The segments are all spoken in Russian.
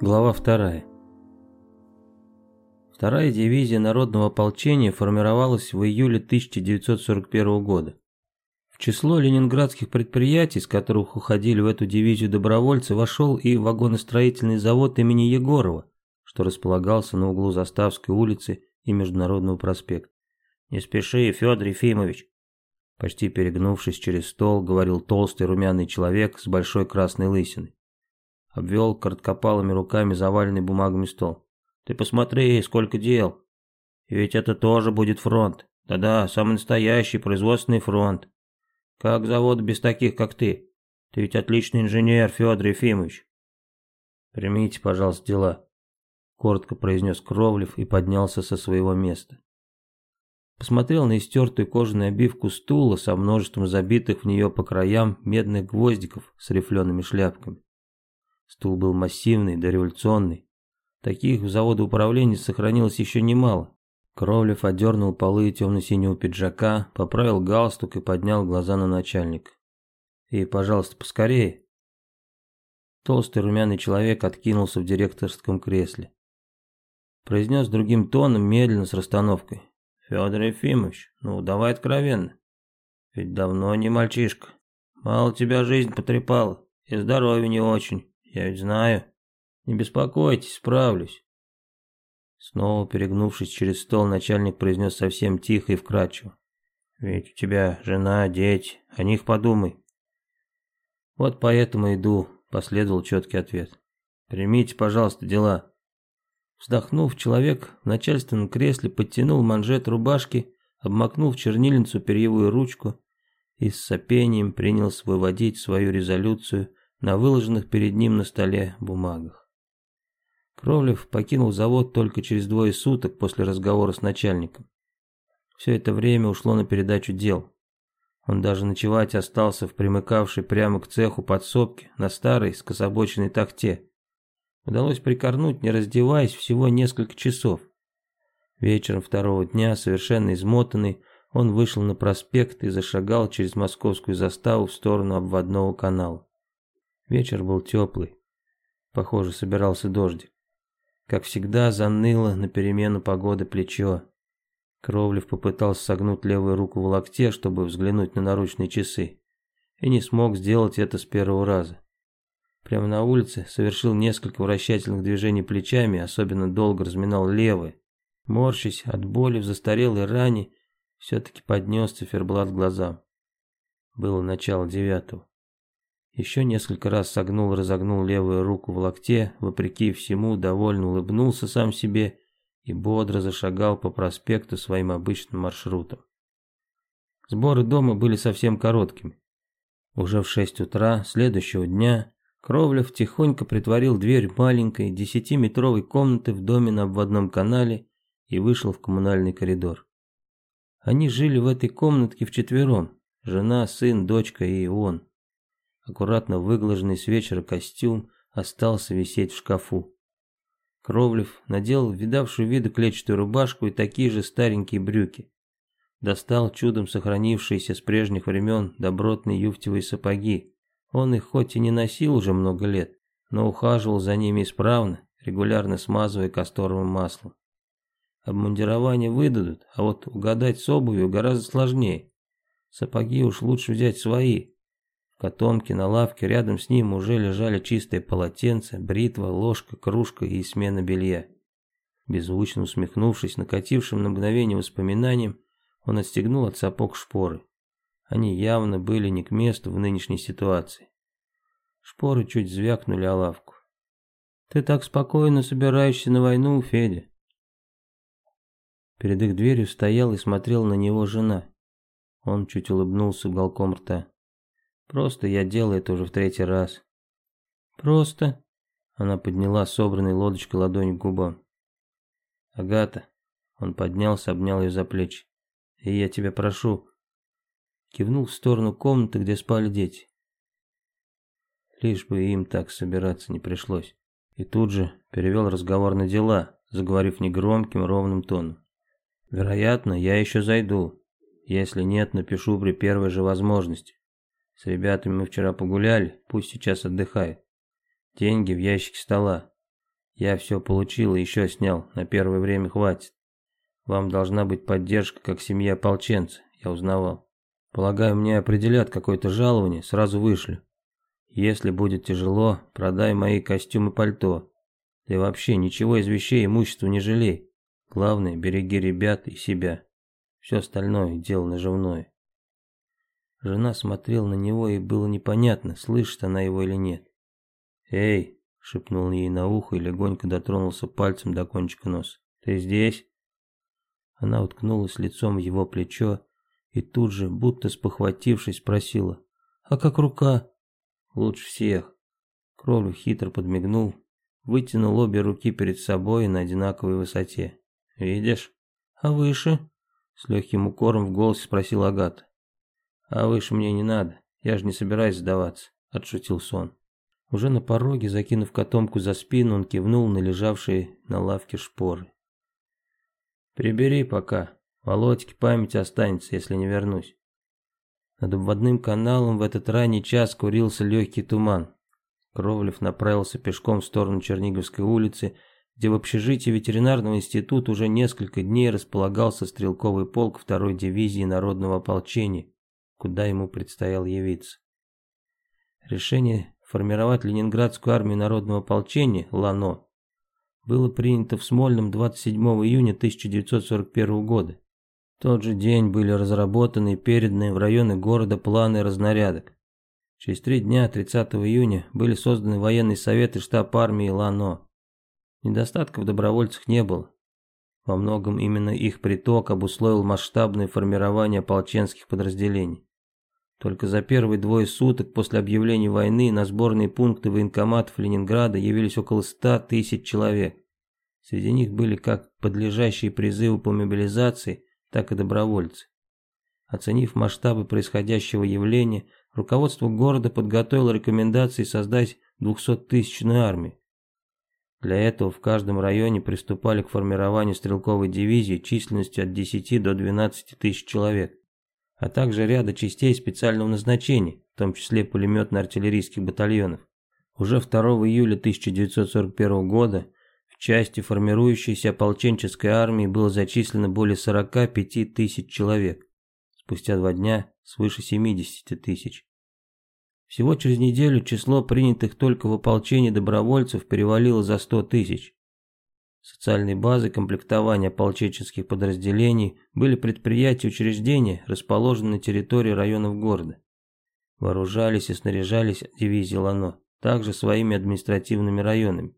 Глава вторая. Вторая дивизия народного ополчения формировалась в июле 1941 года. В число ленинградских предприятий, с которых уходили в эту дивизию добровольцы, вошел и вагоностроительный завод имени Егорова, что располагался на углу Заставской улицы и Международного проспекта. «Не спеши, Федор Ефимович!» Почти перегнувшись через стол, говорил толстый румяный человек с большой красной лысиной обвел короткопалыми руками заваленный бумагами стол. «Ты посмотри, сколько дел! И ведь это тоже будет фронт. Да-да, самый настоящий производственный фронт. Как завод без таких, как ты? Ты ведь отличный инженер, Федор Ефимович!» «Примите, пожалуйста, дела», — коротко произнес Кровлев и поднялся со своего места. Посмотрел на истертую кожаную обивку стула со множеством забитых в нее по краям медных гвоздиков с рифлеными шляпками. Стул был массивный, дореволюционный. Таких в заводе управления сохранилось еще немало. Кровлев одернул полы темно-синего пиджака, поправил галстук и поднял глаза на начальника. «И, пожалуйста, поскорее». Толстый румяный человек откинулся в директорском кресле. Произнес другим тоном, медленно, с расстановкой. «Федор Ефимович, ну давай откровенно. Ведь давно не мальчишка. Мало тебя жизнь потрепала, и здоровье не очень. Я ведь знаю. Не беспокойтесь, справлюсь. Снова перегнувшись через стол, начальник произнес совсем тихо и вкрадчиво. Ведь у тебя жена, дети, о них подумай. Вот поэтому иду, последовал четкий ответ. Примите, пожалуйста, дела. Вздохнув, человек в начальственном кресле подтянул манжет рубашки, обмакнул в чернильницу перьевую ручку и с сопением принялся выводить свою резолюцию на выложенных перед ним на столе бумагах. Кровлев покинул завод только через двое суток после разговора с начальником. Все это время ушло на передачу дел. Он даже ночевать остался в примыкавшей прямо к цеху подсобке на старой скособоченной тахте. Удалось прикорнуть, не раздеваясь, всего несколько часов. Вечером второго дня, совершенно измотанный, он вышел на проспект и зашагал через московскую заставу в сторону обводного канала. Вечер был теплый. Похоже, собирался дождик. Как всегда, заныло на перемену погоды плечо. Кровлев попытался согнуть левую руку в локте, чтобы взглянуть на наручные часы. И не смог сделать это с первого раза. Прямо на улице совершил несколько вращательных движений плечами, особенно долго разминал левое. Морщись от боли в застарелой ране, все-таки поднес циферблат глазам. Было начало девятого. Еще несколько раз согнул разогнул левую руку в локте, вопреки всему довольно улыбнулся сам себе и бодро зашагал по проспекту своим обычным маршрутом. Сборы дома были совсем короткими. Уже в шесть утра следующего дня Кровлев тихонько притворил дверь маленькой десятиметровой комнаты в доме на обводном канале и вышел в коммунальный коридор. Они жили в этой комнатке вчетвером, жена, сын, дочка и он. Аккуратно выглаженный с вечера костюм остался висеть в шкафу. Кровлев надел видавшую виды клетчатую рубашку и такие же старенькие брюки. Достал чудом сохранившиеся с прежних времен добротные юфтевые сапоги. Он их хоть и не носил уже много лет, но ухаживал за ними исправно, регулярно смазывая касторовым маслом. Обмундирование выдадут, а вот угадать с обувью гораздо сложнее. Сапоги уж лучше взять свои, котомке на лавке рядом с ним уже лежали чистые полотенца, бритва, ложка, кружка и смена белья. Беззвучно усмехнувшись накатившим на мгновение воспоминанием, он отстегнул от сапог шпоры. Они явно были не к месту в нынешней ситуации. Шпоры чуть звякнули о лавку. «Ты так спокойно собираешься на войну, Федя?» Перед их дверью стоял и смотрел на него жена. Он чуть улыбнулся уголком рта. Просто я делаю это уже в третий раз. Просто? Она подняла собранной лодочкой ладонь к губам. Агата. Он поднялся, обнял ее за плечи. И я тебя прошу. Кивнул в сторону комнаты, где спали дети. Лишь бы им так собираться не пришлось. И тут же перевел разговор на дела, заговорив негромким, ровным тоном. Вероятно, я еще зайду. Если нет, напишу при первой же возможности. С ребятами мы вчера погуляли, пусть сейчас отдыхает. Деньги в ящике стола. Я все получил и еще снял, на первое время хватит. Вам должна быть поддержка, как семья ополченца, я узнавал. Полагаю, мне определят какое-то жалование, сразу вышлю. Если будет тяжело, продай мои костюмы пальто. Ты вообще ничего из вещей имущества не жалей. Главное, береги ребят и себя. Все остальное – дело наживное. Жена смотрела на него, и было непонятно, слышит она его или нет. «Эй!» – шепнул ей на ухо и легонько дотронулся пальцем до кончика носа. «Ты здесь?» Она уткнулась лицом в его плечо и тут же, будто спохватившись, спросила. «А как рука?» «Лучше всех». Кровлю хитро подмигнул, вытянул обе руки перед собой на одинаковой высоте. «Видишь?» «А выше?» С легким укором в голосе спросил Агата. «А выше мне не надо, я же не собираюсь сдаваться», — отшутил сон. Уже на пороге, закинув котомку за спину, он кивнул на лежавшие на лавке шпоры. «Прибери пока, Володьке память останется, если не вернусь». Над обводным каналом в этот ранний час курился легкий туман. Кровлев направился пешком в сторону Черниговской улицы, где в общежитии ветеринарного института уже несколько дней располагался стрелковый полк второй дивизии народного ополчения, куда ему предстояло явиться. Решение формировать Ленинградскую армию народного ополчения, ЛАНО, было принято в Смольном 27 июня 1941 года. В тот же день были разработаны и переданы в районы города планы разнарядок. Через три дня, 30 июня, были созданы военный совет и штаб армии ЛАНО. Недостатков в добровольцах не было. Во многом именно их приток обусловил масштабное формирование ополченских подразделений. Только за первые двое суток после объявления войны на сборные пункты военкоматов Ленинграда явились около 100 тысяч человек. Среди них были как подлежащие призыву по мобилизации, так и добровольцы. Оценив масштабы происходящего явления, руководство города подготовило рекомендации создать 200-тысячную армию. Для этого в каждом районе приступали к формированию стрелковой дивизии численностью от 10 до 12 тысяч человек, а также ряда частей специального назначения, в том числе пулеметно-артиллерийских батальонов. Уже 2 июля 1941 года в части формирующейся ополченческой армии было зачислено более 45 тысяч человек, спустя два дня свыше 70 тысяч. Всего через неделю число принятых только в ополчении добровольцев перевалило за 100 тысяч. Социальной базой комплектования ополченческих подразделений были предприятия и учреждения, расположенные на территории районов города. Вооружались и снаряжались дивизии Лано, также своими административными районами.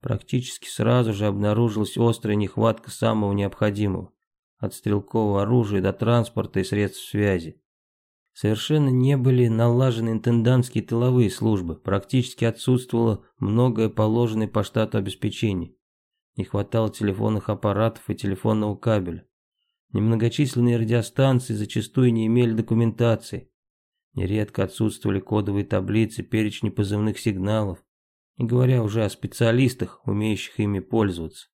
Практически сразу же обнаружилась острая нехватка самого необходимого, от стрелкового оружия до транспорта и средств связи. Совершенно не были налажены интендантские тыловые службы, практически отсутствовало многое положенное по штату обеспечения. Не хватало телефонных аппаратов и телефонного кабеля. Немногочисленные радиостанции зачастую не имели документации. Нередко отсутствовали кодовые таблицы, перечни позывных сигналов, не говоря уже о специалистах, умеющих ими пользоваться.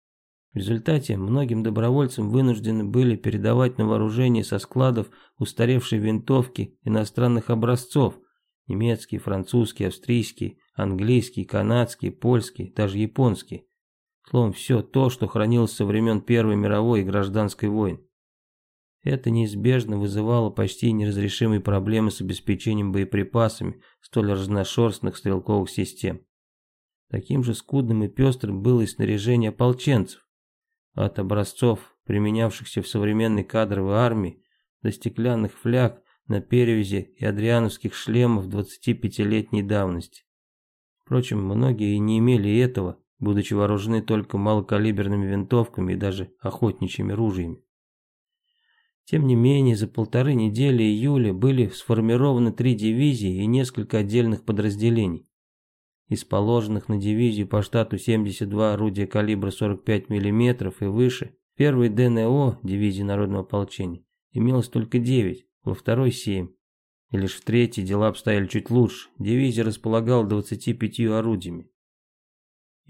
В результате многим добровольцам вынуждены были передавать на вооружение со складов устаревшие винтовки иностранных образцов, немецкие, французские, австрийские, английские, канадские, польские, даже японские. Словом, все то, что хранилось со времен Первой мировой и гражданской войн. Это неизбежно вызывало почти неразрешимые проблемы с обеспечением боеприпасами столь разношерстных стрелковых систем. Таким же скудным и пестрым было и снаряжение ополченцев. От образцов, применявшихся в современной кадровой армии, до стеклянных фляг на перевязи и адриановских шлемов 25-летней давности. Впрочем, многие и не имели этого, будучи вооружены только малокалиберными винтовками и даже охотничьими ружьями. Тем не менее, за полторы недели июля были сформированы три дивизии и несколько отдельных подразделений. Из положенных на дивизию по штату 72 орудия калибра 45 мм и выше, первой ДНО, дивизии народного ополчения, имелось только 9, во второй 7. И лишь в третьей дела обстояли чуть лучше, дивизия располагала 25 орудиями.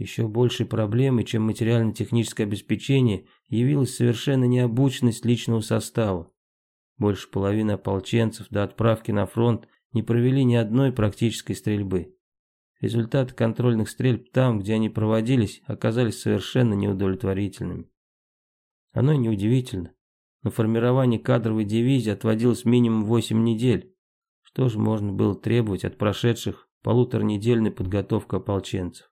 Еще большей проблемой, чем материально-техническое обеспечение, явилась совершенно необученность личного состава. Больше половины ополченцев до отправки на фронт не провели ни одной практической стрельбы. результаты контрольных стрельб там, где они проводились, оказались совершенно неудовлетворительными. Оно неудивительно. На формирование кадровой дивизии отводилось минимум 8 недель. Что же можно было требовать от прошедших полуторанедельной подготовки ополченцев?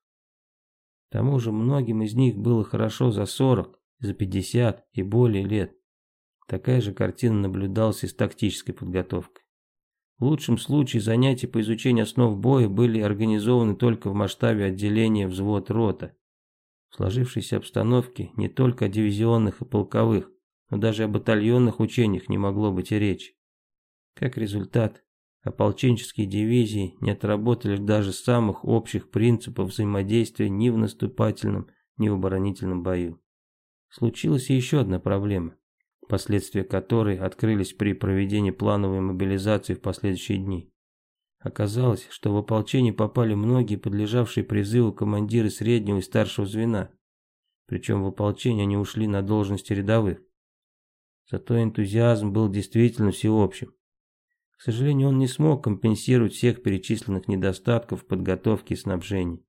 К тому же многим из них было хорошо за 40, за 50 и более лет. Такая же картина наблюдалась и с тактической подготовкой. В лучшем случае занятия по изучению основ боя были организованы только в масштабе отделения взвод-рота. В сложившейся обстановке не только о дивизионных и полковых, но даже о батальонных учениях не могло быть и речи. Как результат, ополченческие дивизии не отработали даже самых общих принципов взаимодействия ни в наступательном, ни в оборонительном бою. Случилась еще одна проблема, последствия которой открылись при проведении плановой мобилизации в последующие дни. Оказалось, что в ополчение попали многие подлежавшие призыву командиры среднего и старшего звена. Причем в ополчение они ушли на должности рядовых. Зато энтузиазм был действительно всеобщим. К сожалению, он не смог компенсировать всех перечисленных недостатков в подготовке и снабжении.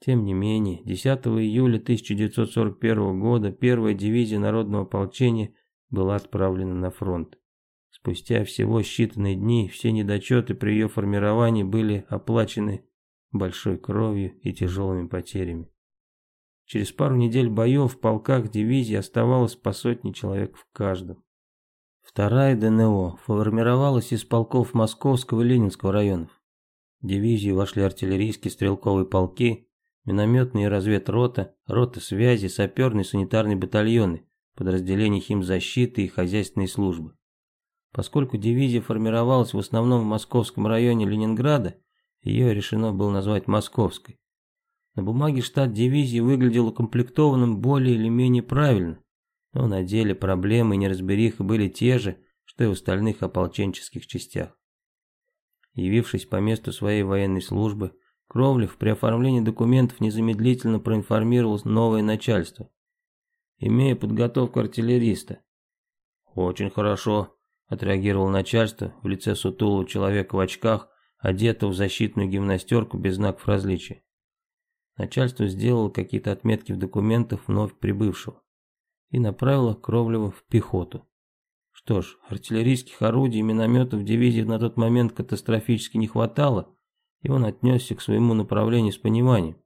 Тем не менее, 10 июля 1941 года первая дивизия Народного ополчения была отправлена на фронт. Спустя всего считанные дни все недочеты при ее формировании были оплачены большой кровью и тяжелыми потерями. Через пару недель боев в полках дивизии оставалось по сотне человек в каждом. Вторая ДНО формировалась из полков Московского и Ленинского районов. В дивизию вошли артиллерийские стрелковые полки, минометные разведрота, роты связи, саперные санитарные батальоны, подразделения химзащиты и хозяйственные службы. Поскольку дивизия формировалась в основном в московском районе Ленинграда, ее решено было назвать Московской. На бумаге штат дивизии выглядел укомплектованным более или менее правильно, но на деле проблемы и неразбериха были те же, что и в остальных ополченческих частях. Явившись по месту своей военной службы, Кровлев при оформлении документов незамедлительно проинформировал новое начальство. Имея подготовку артиллериста. «Очень хорошо», — отреагировал начальство в лице сутулого человека в очках, одетого в защитную гимнастерку без знаков различия. Начальство сделало какие-то отметки в документах вновь прибывшего и направило Кровлева в пехоту. Что ж, артиллерийских орудий и минометов дивизии на тот момент катастрофически не хватало, и он отнесся к своему направлению с пониманием.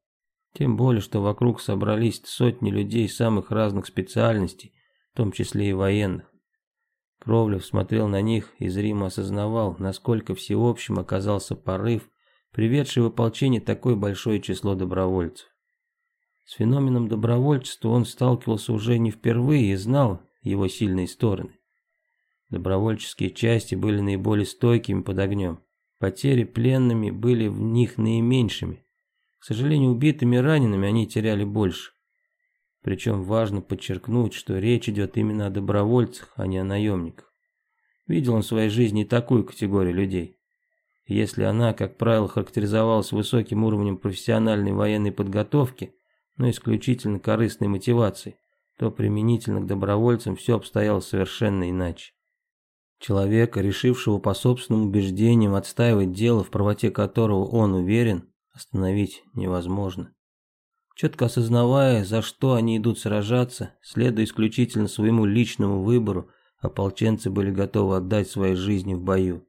Тем более, что вокруг собрались сотни людей самых разных специальностей, в том числе и военных. Кровлев смотрел на них и зримо осознавал, насколько всеобщим оказался порыв приведший в ополчение такое большое число добровольцев. С феноменом добровольчества он сталкивался уже не впервые и знал его сильные стороны. Добровольческие части были наиболее стойкими под огнем. Потери пленными были в них наименьшими. К сожалению, убитыми и ранеными они теряли больше. Причем важно подчеркнуть, что речь идет именно о добровольцах, а не о наемниках. Видел он в своей жизни и такую категорию людей. Если она, как правило, характеризовалась высоким уровнем профессиональной военной подготовки, но исключительно корыстной мотивацией, то применительно к добровольцам все обстояло совершенно иначе. Человека, решившего по собственным убеждениям отстаивать дело, в правоте которого он уверен, остановить невозможно. Четко осознавая, за что они идут сражаться, следуя исключительно своему личному выбору, ополченцы были готовы отдать свои жизни в бою.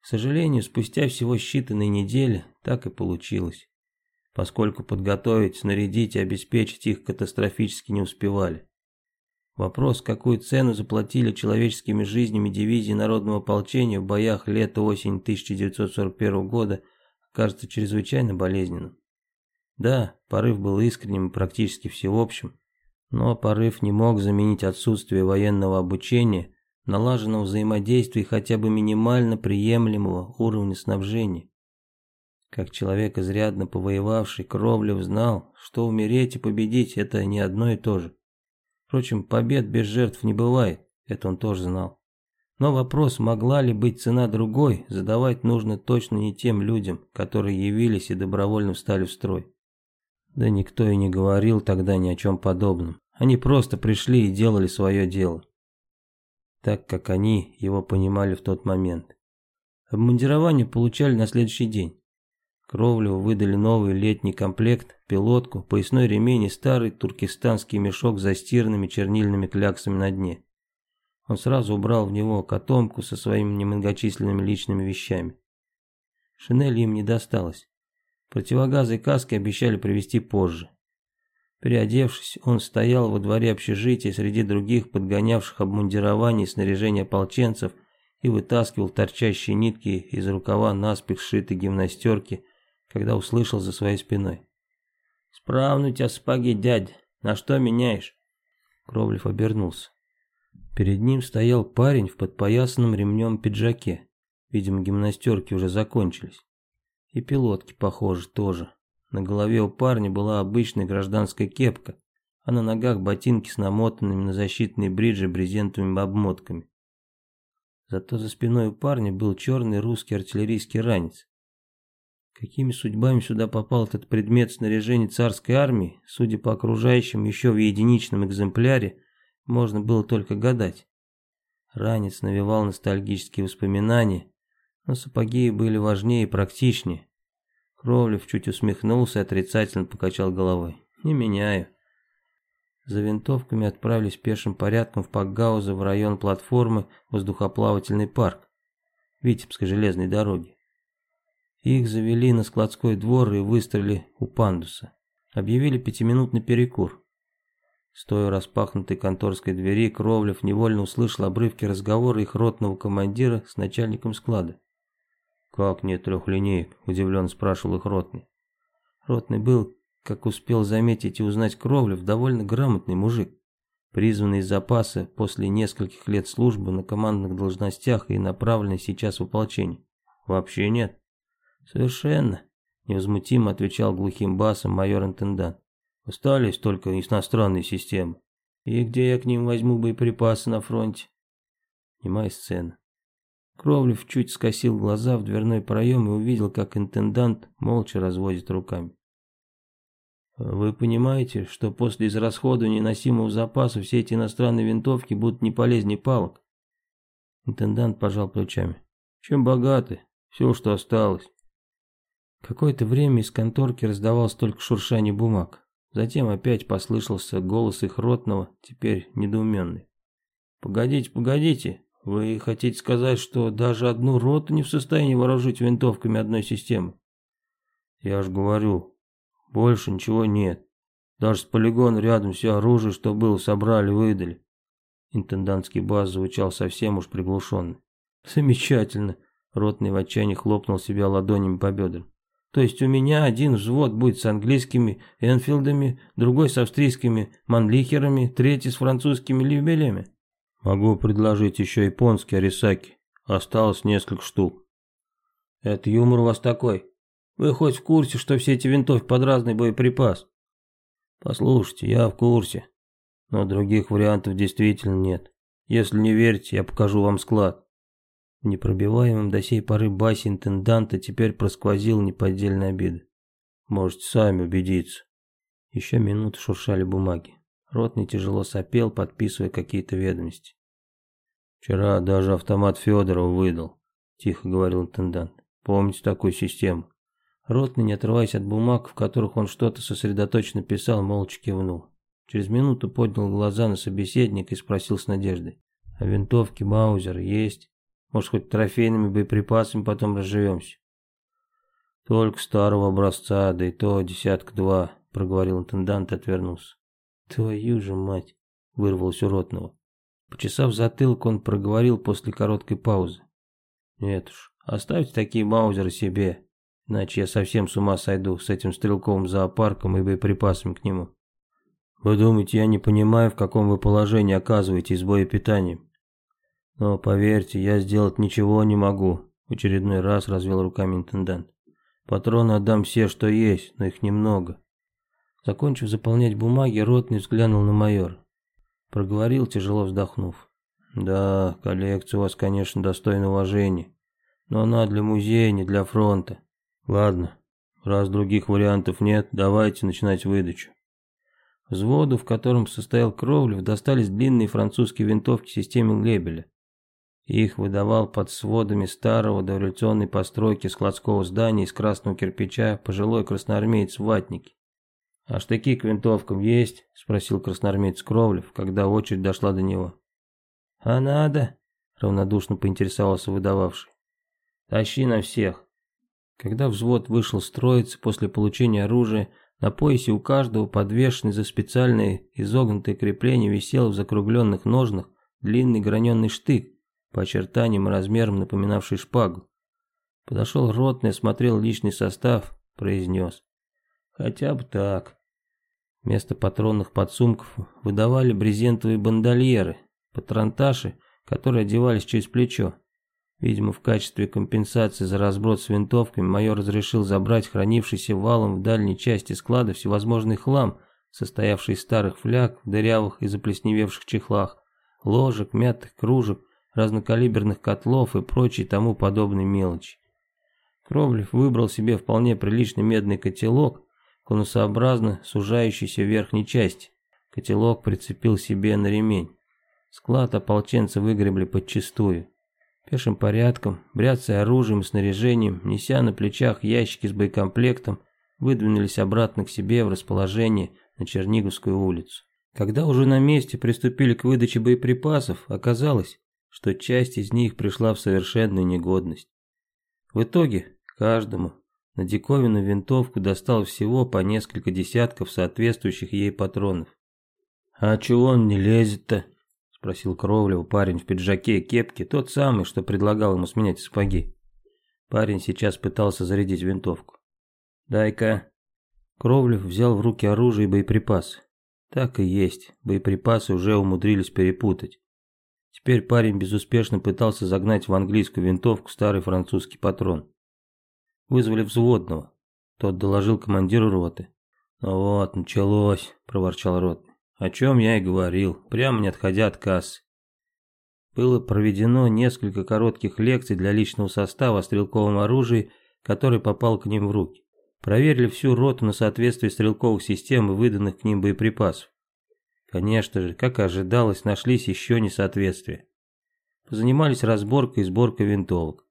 К сожалению, спустя всего считанные недели так и получилось, поскольку подготовить, снарядить и обеспечить их катастрофически не успевали. Вопрос, какую цену заплатили человеческими жизнями дивизии народного ополчения в боях лета-осень 1941 года, кажется чрезвычайно болезненным. Да, порыв был искренним и практически всеобщим, но порыв не мог заменить отсутствие военного обучения налаженного взаимодействия и хотя бы минимально приемлемого уровня снабжения. Как человек, изрядно повоевавший, Кровлев знал, что умереть и победить – это не одно и то же. Впрочем, побед без жертв не бывает, это он тоже знал. Но вопрос, могла ли быть цена другой, задавать нужно точно не тем людям, которые явились и добровольно встали в строй. Да никто и не говорил тогда ни о чем подобном. Они просто пришли и делали свое дело так как они его понимали в тот момент. Обмундирование получали на следующий день. Кровлеву выдали новый летний комплект, пилотку, поясной ремень и старый туркестанский мешок с застиранными чернильными кляксами на дне. Он сразу убрал в него котомку со своими немногочисленными личными вещами. Шинели им не досталось. Противогазы и каски обещали привезти позже. Переодевшись, он стоял во дворе общежития среди других подгонявших обмундирование и снаряжение ополченцев и вытаскивал торчащие нитки из рукава наспех сшитой гимнастерки, когда услышал за своей спиной. «Справно у тебя сапоги, дядя. На что меняешь?» Кровлев обернулся. Перед ним стоял парень в подпоясанном ремнем пиджаке. Видимо, гимнастерки уже закончились. И пилотки, похоже, тоже. На голове у парня была обычная гражданская кепка, а на ногах ботинки с намотанными на защитные бриджи брезентовыми обмотками. Зато за спиной у парня был черный русский артиллерийский ранец. Какими судьбами сюда попал этот предмет снаряжения царской армии, судя по окружающим еще в единичном экземпляре, можно было только гадать. Ранец навевал ностальгические воспоминания, но сапоги были важнее и практичнее. Кровлев чуть усмехнулся и отрицательно покачал головой. «Не меняю». За винтовками отправились пешим порядком в Пакгауза в район платформы воздухоплавательный парк Витебской железной дороги. Их завели на складской двор и выстроили у пандуса. Объявили пятиминутный перекур. Стоя у распахнутой конторской двери, Кровлев невольно услышал обрывки разговора их ротного командира с начальником склада. «Как нет трех линеек?» – удивленно спрашивал их ротный. Ротный был, как успел заметить и узнать Кровлев, довольно грамотный мужик, призванный из запаса после нескольких лет службы на командных должностях и направленный сейчас в ополчение. «Вообще нет». «Совершенно», – невозмутимо отвечал глухим басом майор-интендант. «Остались только иностранные системы. И где я к ним возьму боеприпасы на фронте?» Немая сцена. Кровлев чуть скосил глаза в дверной проем и увидел, как интендант молча разводит руками. Вы понимаете, что после израсходования носимого запаса все эти иностранные винтовки будут не полезнее палок? Интендант пожал плечами. Чем богаты? Все, что осталось. Какое-то время из конторки раздавалось только шуршание бумаг. Затем опять послышался голос их ротного, теперь недоуменный. «Погодите, погодите, вы хотите сказать, что даже одну роту не в состоянии вооружить винтовками одной системы? Я ж говорю, больше ничего нет. Даже с полигона рядом все оружие, что было, собрали, выдали. Интендантский бас звучал совсем уж приглушенно. Замечательно. Ротный в отчаянии хлопнул себя ладонями по бедрам. То есть у меня один взвод будет с английскими Энфилдами, другой с австрийскими Манлихерами, третий с французскими Ливбелями. Могу предложить еще японские арисаки. Осталось несколько штук. Это юмор у вас такой. Вы хоть в курсе, что все эти винтовки под разный боеприпас? Послушайте, я в курсе. Но других вариантов действительно нет. Если не верите, я покажу вам склад. В непробиваемом до сей поры басе интенданта теперь просквозил неподдельная обида. Можете сами убедиться. Еще минуту шуршали бумаги. Ротный тяжело сопел, подписывая какие-то ведомости. «Вчера даже автомат Федорова выдал», — тихо говорил интендант. «Помните такую систему?» Ротный, не отрываясь от бумаг, в которых он что-то сосредоточенно писал, молча кивнул. Через минуту поднял глаза на собеседника и спросил с надеждой. «А винтовки Маузер есть? Может, хоть трофейными боеприпасами потом разживемся?» «Только старого образца, да и то десятка-два», — проговорил интендант и отвернулся. «Твою же мать!» — вырвалось у ротного. Почесав затылок, он проговорил после короткой паузы. «Нет уж, оставьте такие маузеры себе, иначе я совсем с ума сойду с этим стрелковым зоопарком и боеприпасами к нему. Вы думаете, я не понимаю, в каком вы положении оказываетесь с боепитанием? Но поверьте, я сделать ничего не могу», — в очередной раз развел руками интендант. «Патроны отдам все, что есть, но их немного. Закончив заполнять бумаги, Ротный взглянул на майора. Проговорил, тяжело вздохнув. «Да, коллекция у вас, конечно, достойна уважения, но она для музея, не для фронта. Ладно, раз других вариантов нет, давайте начинать выдачу». Взводу, в котором состоял Кровлев, достались длинные французские винтовки системы Лебеля. Их выдавал под сводами старого дореволюционной постройки складского здания из красного кирпича пожилой красноармеец в ватнике. «А штыки к винтовкам есть?» – спросил красноармеец Кровлев, когда очередь дошла до него. «А надо?» – равнодушно поинтересовался выдававший. «Тащи на всех». Когда взвод вышел строиться после получения оружия, на поясе у каждого, подвешенный за специальные изогнутые крепления, висел в закругленных ножнах длинный граненый штык, по очертаниям и размерам напоминавший шпагу. Подошел ротный, осмотрел личный состав, произнес. Хотя бы так. Вместо патронных подсумков выдавали брезентовые бандольеры, патронташи, которые одевались через плечо. Видимо, в качестве компенсации за разброд с винтовками майор разрешил забрать хранившийся валом в дальней части склада всевозможный хлам, состоявший из старых фляг, дырявых и заплесневевших чехлах, ложек, мятых кружек, разнокалиберных котлов и прочей тому подобной мелочи. Кровлев выбрал себе вполне приличный медный котелок, конусообразно сужающийся в верхней части. Котелок прицепил себе на ремень. Склад ополченцы выгребли подчистую. Пешим порядком, бряцая оружием и снаряжением, неся на плечах ящики с боекомплектом, выдвинулись обратно к себе в расположение на Черниговскую улицу. Когда уже на месте приступили к выдаче боеприпасов, оказалось, что часть из них пришла в совершенную негодность. В итоге каждому на диковинную винтовку достал всего по несколько десятков соответствующих ей патронов. «А чего он не лезет-то?» – спросил Кровлев парень в пиджаке и кепке, тот самый, что предлагал ему сменять сапоги. Парень сейчас пытался зарядить винтовку. «Дай-ка». Кровлев взял в руки оружие и боеприпасы. Так и есть, боеприпасы уже умудрились перепутать. Теперь парень безуспешно пытался загнать в английскую винтовку старый французский патрон. Вызвали взводного. Тот доложил командиру роты. «Ну вот, началось», – проворчал ротный. «О чем я и говорил, прямо не отходя от кассы». Было проведено несколько коротких лекций для личного состава о стрелковом оружии, который попал к ним в руки. Проверили всю роту на соответствие стрелковых систем и выданных к ним боеприпасов. Конечно же, как и ожидалось, нашлись еще несоответствия. Позанимались разборкой и сборкой винтовок.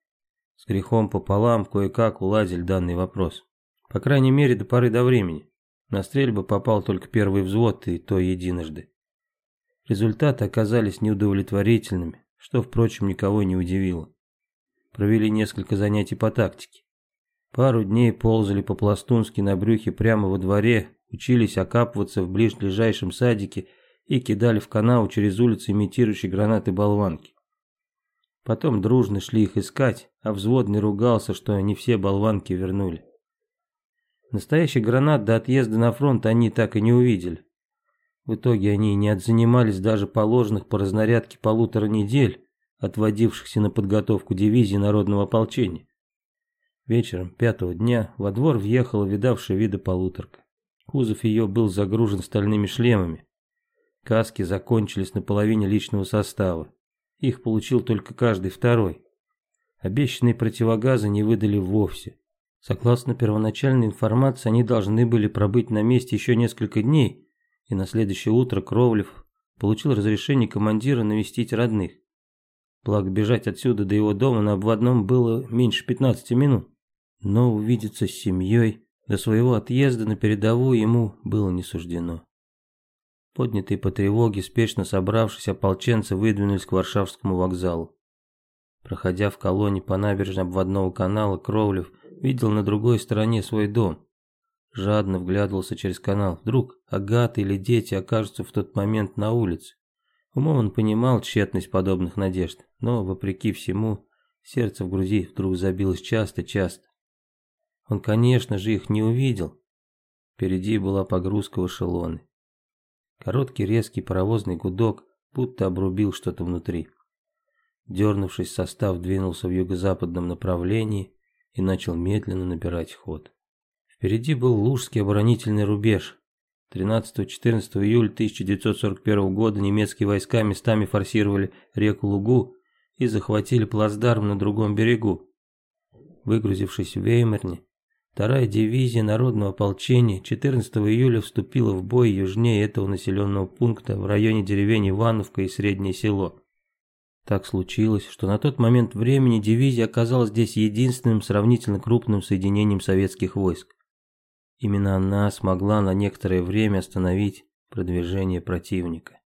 С грехом пополам кое-как уладили данный вопрос. По крайней мере, до поры до времени. На стрельбу попал только первый взвод, и то единожды. Результаты оказались неудовлетворительными, что, впрочем, никого не удивило. Провели несколько занятий по тактике. Пару дней ползали по-пластунски на брюхе прямо во дворе, учились окапываться в ближайшем садике и кидали в канаву через улицу имитирующие гранаты болванки. Потом дружно шли их искать, а взводный ругался, что не все болванки вернули. Настоящий гранат до отъезда на фронт они так и не увидели. В итоге они не отзанимались даже положенных по разнарядке полутора недель, отводившихся на подготовку дивизии народного ополчения. Вечером пятого дня во двор въехала видавшая вида полуторка. Кузов ее был загружен стальными шлемами. Каски закончились на половине личного состава. Их получил только каждый второй. Обещанные противогазы не выдали вовсе. Согласно первоначальной информации, они должны были пробыть на месте еще несколько дней, и на следующее утро Кровлев получил разрешение командира навестить родных. Благо бежать отсюда до его дома на обводном было меньше 15 минут. Но увидеться с семьей до своего отъезда на передовую ему было не суждено. Поднятые по тревоге, спешно собравшись, ополченцы выдвинулись к Варшавскому вокзалу. Проходя в колонне по набережной обводного канала, Кровлев видел на другой стороне свой дом. Жадно вглядывался через канал. Вдруг Агата или дети окажутся в тот момент на улице. Умом он понимал тщетность подобных надежд, но, вопреки всему, сердце в груди вдруг забилось часто-часто. Он, конечно же, их не увидел. Впереди была погрузка в эшелоны. Короткий резкий паровозный гудок будто обрубил что-то внутри. Дернувшись, состав двинулся в юго-западном направлении и начал медленно набирать ход. Впереди был Лужский оборонительный рубеж. 13-14 июля 1941 года немецкие войска местами форсировали реку Лугу и захватили плацдарм на другом берегу. Выгрузившись в Веймарне, Вторая дивизия народного ополчения 14 июля вступила в бой южнее этого населенного пункта в районе деревень Ивановка и Среднее село. Так случилось, что на тот момент времени дивизия оказалась здесь единственным сравнительно крупным соединением советских войск. Именно она смогла на некоторое время остановить продвижение противника.